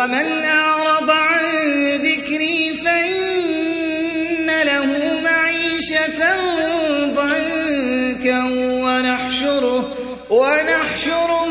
ومن أعرض عن ذكري فإن له معيشة ضنكا ونحشره, ونحشره